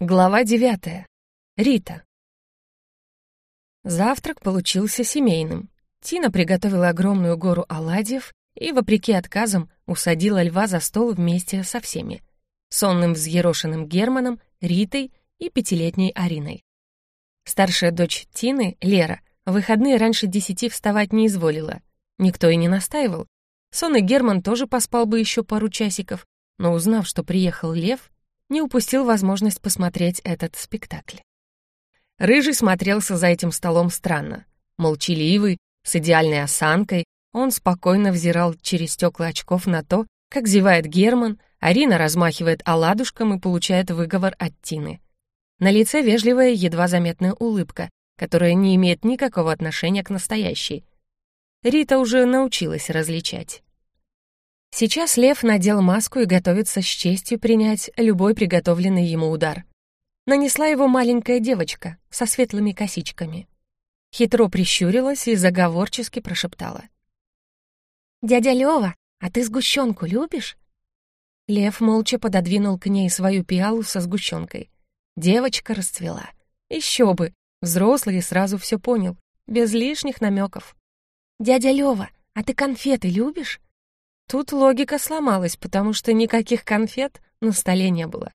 Глава девятая. Рита. Завтрак получился семейным. Тина приготовила огромную гору оладьев и, вопреки отказам, усадила льва за стол вместе со всеми. Сонным взъерошенным Германом, Ритой и пятилетней Ариной. Старшая дочь Тины, Лера, в выходные раньше десяти вставать не изволила. Никто и не настаивал. Сонный Герман тоже поспал бы еще пару часиков, но узнав, что приехал Лев, не упустил возможность посмотреть этот спектакль. Рыжий смотрелся за этим столом странно. Молчаливый, с идеальной осанкой, он спокойно взирал через стекла очков на то, как зевает Герман, Арина размахивает оладушком и получает выговор от Тины. На лице вежливая, едва заметная улыбка, которая не имеет никакого отношения к настоящей. Рита уже научилась различать. Сейчас Лев надел маску и готовится с честью принять любой приготовленный ему удар. Нанесла его маленькая девочка со светлыми косичками. Хитро прищурилась и заговорчески прошептала. «Дядя Лёва, а ты сгущенку любишь?» Лев молча пододвинул к ней свою пиалу со сгущенкой. Девочка расцвела. Еще бы, взрослый сразу все понял, без лишних намеков. «Дядя Лёва, а ты конфеты любишь?» Тут логика сломалась, потому что никаких конфет на столе не было.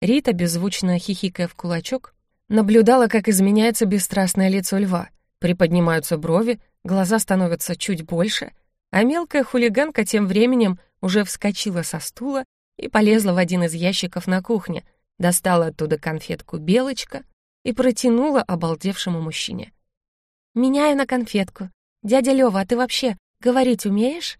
Рита, беззвучно хихикая в кулачок, наблюдала, как изменяется бесстрастное лицо льва. Приподнимаются брови, глаза становятся чуть больше, а мелкая хулиганка тем временем уже вскочила со стула и полезла в один из ящиков на кухне, достала оттуда конфетку «Белочка» и протянула обалдевшему мужчине. «Меняю на конфетку. Дядя Лёва, а ты вообще говорить умеешь?»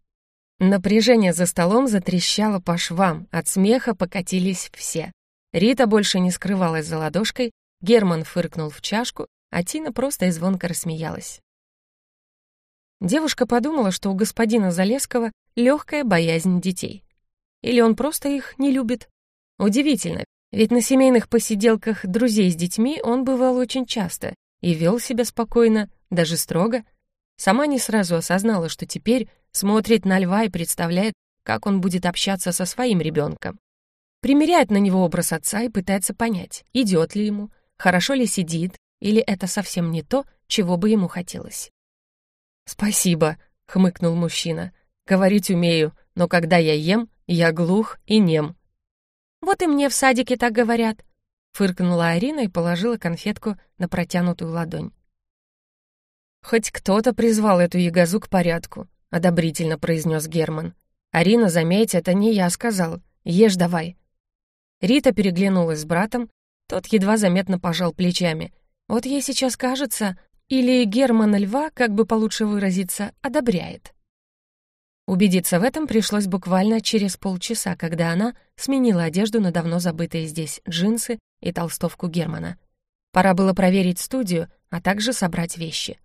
Напряжение за столом затрещало по швам, от смеха покатились все. Рита больше не скрывалась за ладошкой, Герман фыркнул в чашку, а Тина просто и звонко рассмеялась. Девушка подумала, что у господина Залеского легкая боязнь детей. Или он просто их не любит. Удивительно, ведь на семейных посиделках друзей с детьми он бывал очень часто и вел себя спокойно, даже строго. Сама не сразу осознала, что теперь смотрит на льва и представляет, как он будет общаться со своим ребенком. Примеряет на него образ отца и пытается понять, идет ли ему, хорошо ли сидит, или это совсем не то, чего бы ему хотелось. «Спасибо», — хмыкнул мужчина. «Говорить умею, но когда я ем, я глух и нем». «Вот и мне в садике так говорят», — фыркнула Арина и положила конфетку на протянутую ладонь. Хоть кто-то призвал эту ягозу к порядку. — одобрительно произнес Герман. «Арина, заметь, это не я сказал. Ешь давай». Рита переглянулась с братом, тот едва заметно пожал плечами. Вот ей сейчас кажется, или Герман Льва, как бы получше выразиться, одобряет. Убедиться в этом пришлось буквально через полчаса, когда она сменила одежду на давно забытые здесь джинсы и толстовку Германа. Пора было проверить студию, а также собрать вещи.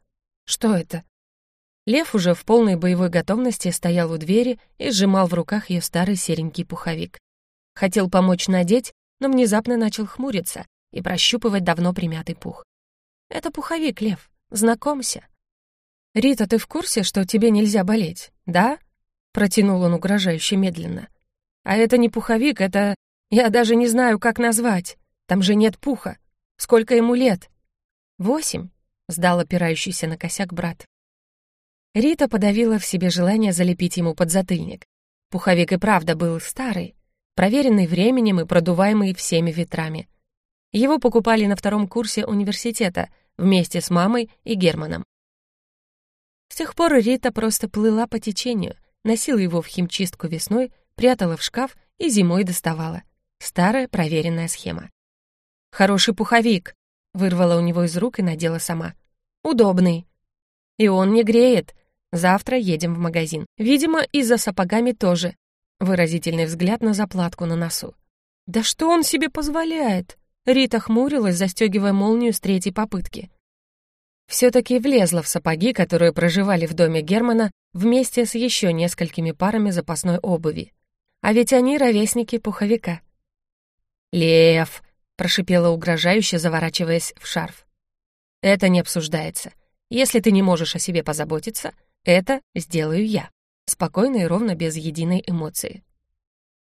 Что это? Лев уже в полной боевой готовности стоял у двери и сжимал в руках ее старый серенький пуховик. Хотел помочь надеть, но внезапно начал хмуриться и прощупывать давно примятый пух. «Это пуховик, Лев, знакомься». «Рита, ты в курсе, что тебе нельзя болеть, да?» Протянул он угрожающе медленно. «А это не пуховик, это... Я даже не знаю, как назвать. Там же нет пуха. Сколько ему лет?» «Восемь», — сдал опирающийся на косяк брат. Рита подавила в себе желание залепить ему подзатыльник. Пуховик и правда был старый, проверенный временем и продуваемый всеми ветрами. Его покупали на втором курсе университета вместе с мамой и Германом. С тех пор Рита просто плыла по течению, носила его в химчистку весной, прятала в шкаф и зимой доставала. Старая проверенная схема. «Хороший пуховик», — вырвала у него из рук и надела сама. «Удобный». «И он не греет», Завтра едем в магазин. Видимо, и за сапогами тоже. Выразительный взгляд на заплатку на носу. Да что он себе позволяет? Рита хмурилась, застегивая молнию с третьей попытки. Все-таки влезла в сапоги, которые проживали в доме Германа вместе с еще несколькими парами запасной обуви. А ведь они ровесники пуховика. «Лев!» — прошипела угрожающе, заворачиваясь в шарф. «Это не обсуждается. Если ты не можешь о себе позаботиться, это сделаю я. Спокойно и ровно, без единой эмоции.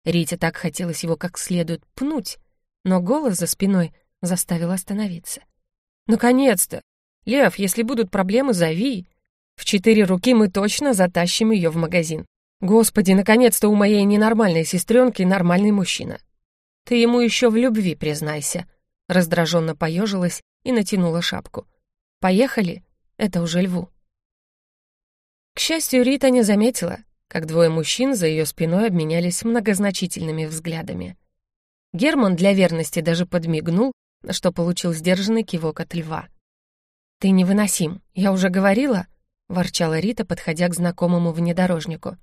Рите так хотелось его как следует пнуть, но голос за спиной заставил остановиться. «Наконец-то! Лев, если будут проблемы, зови. В четыре руки мы точно затащим ее в магазин. Господи, наконец-то у моей ненормальной сестренки нормальный мужчина. Ты ему еще в любви признайся». Раздраженно поежилась и натянула шапку. «Поехали?» Это уже льву. Счастью, Рита не заметила, как двое мужчин за ее спиной обменялись многозначительными взглядами. Герман для верности даже подмигнул, на что получил сдержанный кивок от льва. «Ты невыносим, я уже говорила», — ворчала Рита, подходя к знакомому внедорожнику.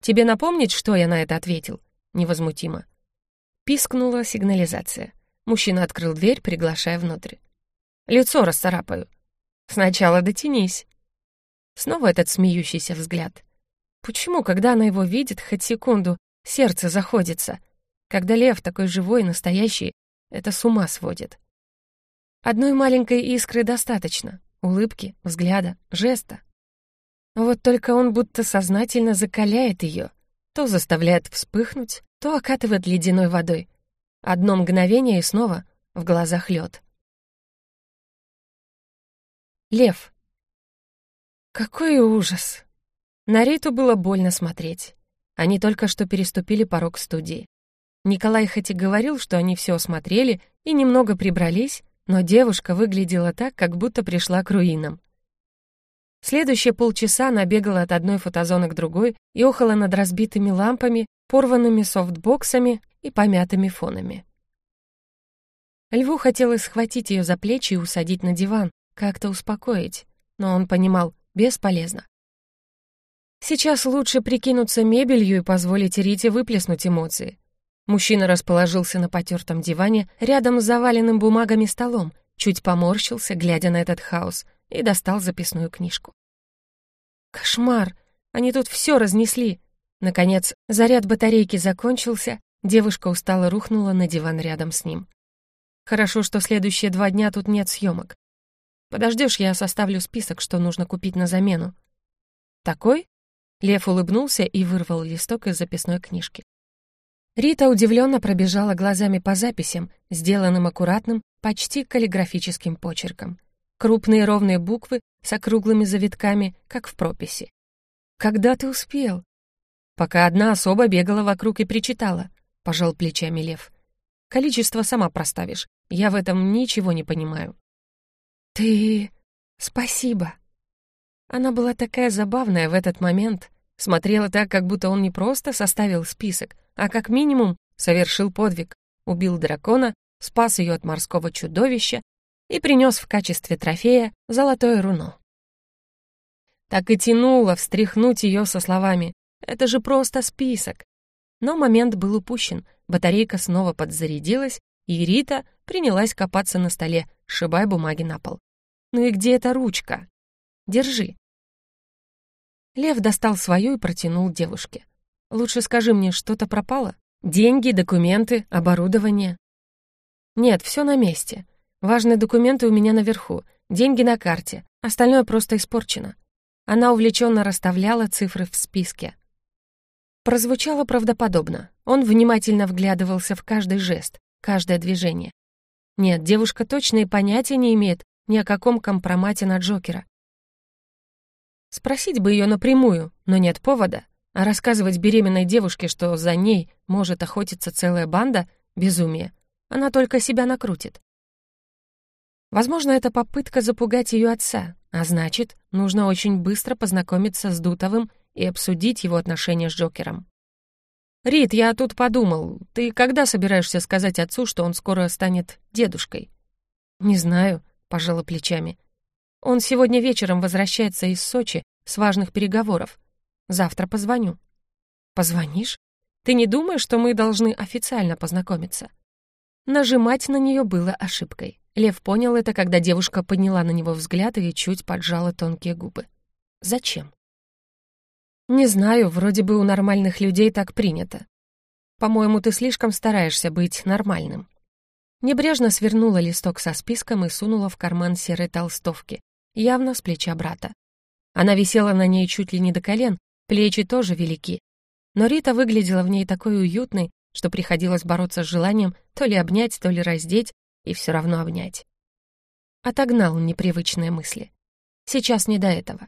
«Тебе напомнить, что я на это ответил?» Невозмутимо. Пискнула сигнализация. Мужчина открыл дверь, приглашая внутрь. «Лицо расцарапаю». «Сначала дотянись». Снова этот смеющийся взгляд. Почему, когда она его видит, хоть секунду, сердце заходится? Когда лев такой живой, настоящий, это с ума сводит. Одной маленькой искры достаточно. Улыбки, взгляда, жеста. Вот только он будто сознательно закаляет ее, то заставляет вспыхнуть, то окатывает ледяной водой. Одно мгновение и снова в глазах лед. Лев. Какой ужас! На Риту было больно смотреть. Они только что переступили порог студии. Николай хоть и говорил, что они все осмотрели и немного прибрались, но девушка выглядела так, как будто пришла к руинам. Следующие полчаса она бегала от одной фотозоны к другой и охала над разбитыми лампами, порванными софтбоксами и помятыми фонами. Льву хотелось схватить ее за плечи и усадить на диван, как-то успокоить, но он понимал, бесполезно. Сейчас лучше прикинуться мебелью и позволить Рите выплеснуть эмоции. Мужчина расположился на потертом диване рядом с заваленным бумагами столом, чуть поморщился, глядя на этот хаос, и достал записную книжку. «Кошмар! Они тут все разнесли!» Наконец, заряд батарейки закончился, девушка устало рухнула на диван рядом с ним. «Хорошо, что следующие два дня тут нет съемок. Подождешь, я составлю список, что нужно купить на замену». «Такой?» Лев улыбнулся и вырвал листок из записной книжки. Рита удивленно пробежала глазами по записям, сделанным аккуратным, почти каллиграфическим почерком. Крупные ровные буквы с округлыми завитками, как в прописи. «Когда ты успел?» «Пока одна особа бегала вокруг и причитала», — пожал плечами Лев. «Количество сама проставишь. Я в этом ничего не понимаю». «Ты... спасибо». Она была такая забавная в этот момент, Смотрела так, как будто он не просто составил список, а как минимум совершил подвиг, убил дракона, спас ее от морского чудовища и принес в качестве трофея золотое руно. Так и тянуло встряхнуть ее со словами «Это же просто список». Но момент был упущен, батарейка снова подзарядилась, и Рита принялась копаться на столе, сшибая бумаги на пол. «Ну и где эта ручка?» «Держи». Лев достал свою и протянул девушке. «Лучше скажи мне, что-то пропало? Деньги, документы, оборудование?» «Нет, все на месте. Важные документы у меня наверху, деньги на карте, остальное просто испорчено». Она увлеченно расставляла цифры в списке. Прозвучало правдоподобно. Он внимательно вглядывался в каждый жест, каждое движение. Нет, девушка точно и понятия не имеет ни о каком компромате на Джокера. Спросить бы ее напрямую, но нет повода. А рассказывать беременной девушке, что за ней может охотиться целая банда — безумие. Она только себя накрутит. Возможно, это попытка запугать ее отца, а значит, нужно очень быстро познакомиться с Дутовым и обсудить его отношения с Джокером. «Рит, я тут подумал, ты когда собираешься сказать отцу, что он скоро станет дедушкой?» «Не знаю», — пожала плечами. Он сегодня вечером возвращается из Сочи с важных переговоров. Завтра позвоню». «Позвонишь? Ты не думаешь, что мы должны официально познакомиться?» Нажимать на нее было ошибкой. Лев понял это, когда девушка подняла на него взгляд и чуть поджала тонкие губы. «Зачем?» «Не знаю, вроде бы у нормальных людей так принято. По-моему, ты слишком стараешься быть нормальным». Небрежно свернула листок со списком и сунула в карман серой толстовки, явно с плеча брата. Она висела на ней чуть ли не до колен, плечи тоже велики. Но Рита выглядела в ней такой уютной, что приходилось бороться с желанием то ли обнять, то ли раздеть, и все равно обнять. Отогнал непривычные мысли. Сейчас не до этого.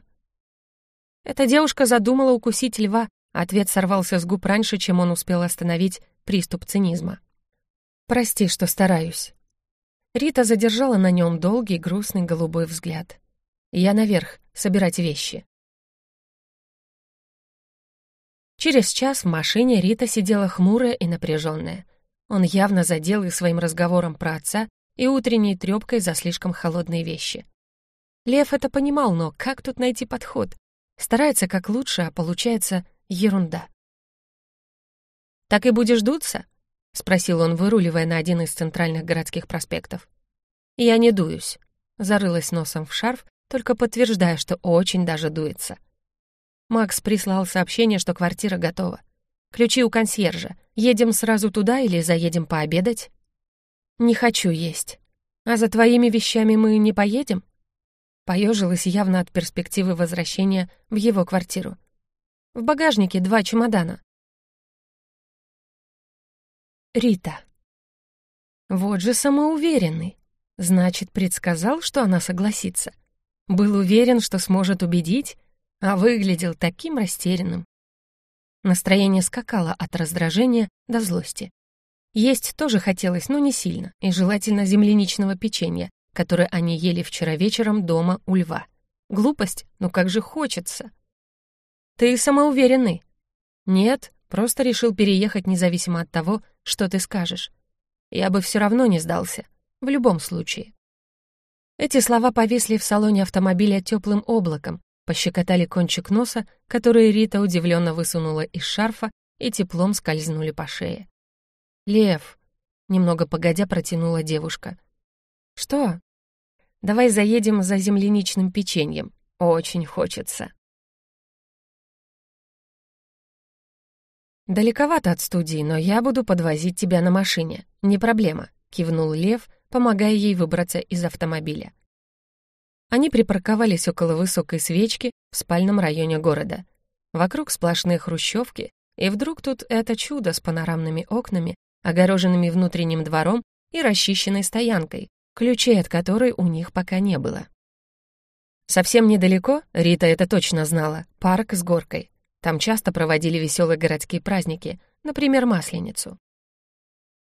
Эта девушка задумала укусить льва, ответ сорвался с губ раньше, чем он успел остановить приступ цинизма. «Прости, что стараюсь». Рита задержала на нем долгий, грустный голубой взгляд. «Я наверх, собирать вещи». Через час в машине Рита сидела хмурая и напряженная. Он явно задел их своим разговором про отца и утренней трёпкой за слишком холодные вещи. Лев это понимал, но как тут найти подход? Старается как лучше, а получается ерунда. «Так и будешь дуться?» — спросил он, выруливая на один из центральных городских проспектов. «Я не дуюсь», — зарылась носом в шарф, только подтверждая, что очень даже дуется. Макс прислал сообщение, что квартира готова. Ключи у консьержа. Едем сразу туда или заедем пообедать? Не хочу есть. А за твоими вещами мы не поедем? Поежилась явно от перспективы возвращения в его квартиру. В багажнике два чемодана. Рита. Вот же самоуверенный. Значит, предсказал, что она согласится. Был уверен, что сможет убедить, а выглядел таким растерянным. Настроение скакало от раздражения до злости. Есть тоже хотелось, но не сильно, и желательно земляничного печенья, которое они ели вчера вечером дома у льва. Глупость, но как же хочется. Ты самоуверенный. Нет, просто решил переехать независимо от того, что ты скажешь. Я бы все равно не сдался. В любом случае. Эти слова повисли в салоне автомобиля теплым облаком, Пощекотали кончик носа, который Рита удивленно высунула из шарфа и теплом скользнули по шее. «Лев!» — немного погодя протянула девушка. «Что?» «Давай заедем за земляничным печеньем. Очень хочется». «Далековато от студии, но я буду подвозить тебя на машине. Не проблема», — кивнул Лев, помогая ей выбраться из автомобиля. Они припарковались около высокой свечки в спальном районе города. Вокруг сплошные хрущевки, и вдруг тут это чудо с панорамными окнами, огороженными внутренним двором и расчищенной стоянкой, ключей от которой у них пока не было. Совсем недалеко, Рита это точно знала, парк с горкой. Там часто проводили веселые городские праздники, например, Масленицу.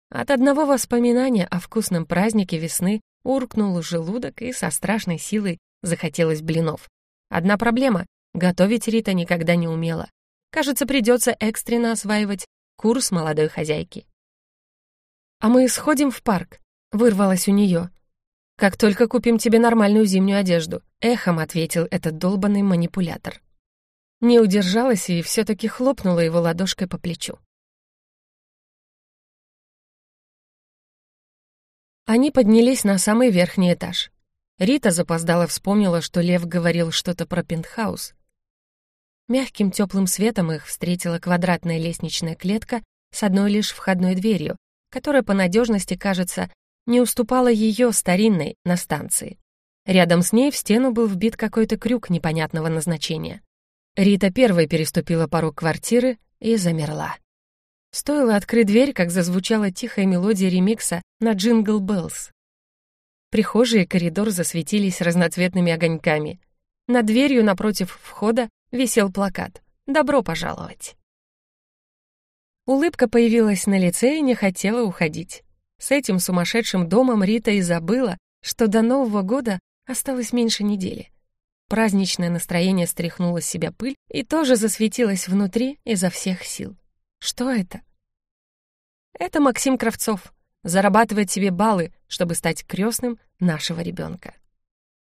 От одного воспоминания о вкусном празднике весны Уркнул желудок, и со страшной силой захотелось блинов. Одна проблема — готовить Рита никогда не умела. Кажется, придется экстренно осваивать курс молодой хозяйки. «А мы сходим в парк», — вырвалось у нее. «Как только купим тебе нормальную зимнюю одежду», — эхом ответил этот долбанный манипулятор. Не удержалась и все-таки хлопнула его ладошкой по плечу. Они поднялись на самый верхний этаж. Рита запоздала вспомнила, что Лев говорил что-то про пентхаус. Мягким теплым светом их встретила квадратная лестничная клетка с одной лишь входной дверью, которая по надежности, кажется, не уступала ее старинной на станции. Рядом с ней в стену был вбит какой-то крюк непонятного назначения. Рита первой переступила порог квартиры и замерла. Стоило открыть дверь, как зазвучала тихая мелодия ремикса на «Jingle Bells». Прихожие и коридор засветились разноцветными огоньками. Над дверью напротив входа висел плакат «Добро пожаловать». Улыбка появилась на лице и не хотела уходить. С этим сумасшедшим домом Рита и забыла, что до Нового года осталось меньше недели. Праздничное настроение стряхнуло с себя пыль и тоже засветилось внутри изо всех сил. Что это? Это Максим Кравцов. Зарабатывает себе баллы, чтобы стать крестным нашего ребенка.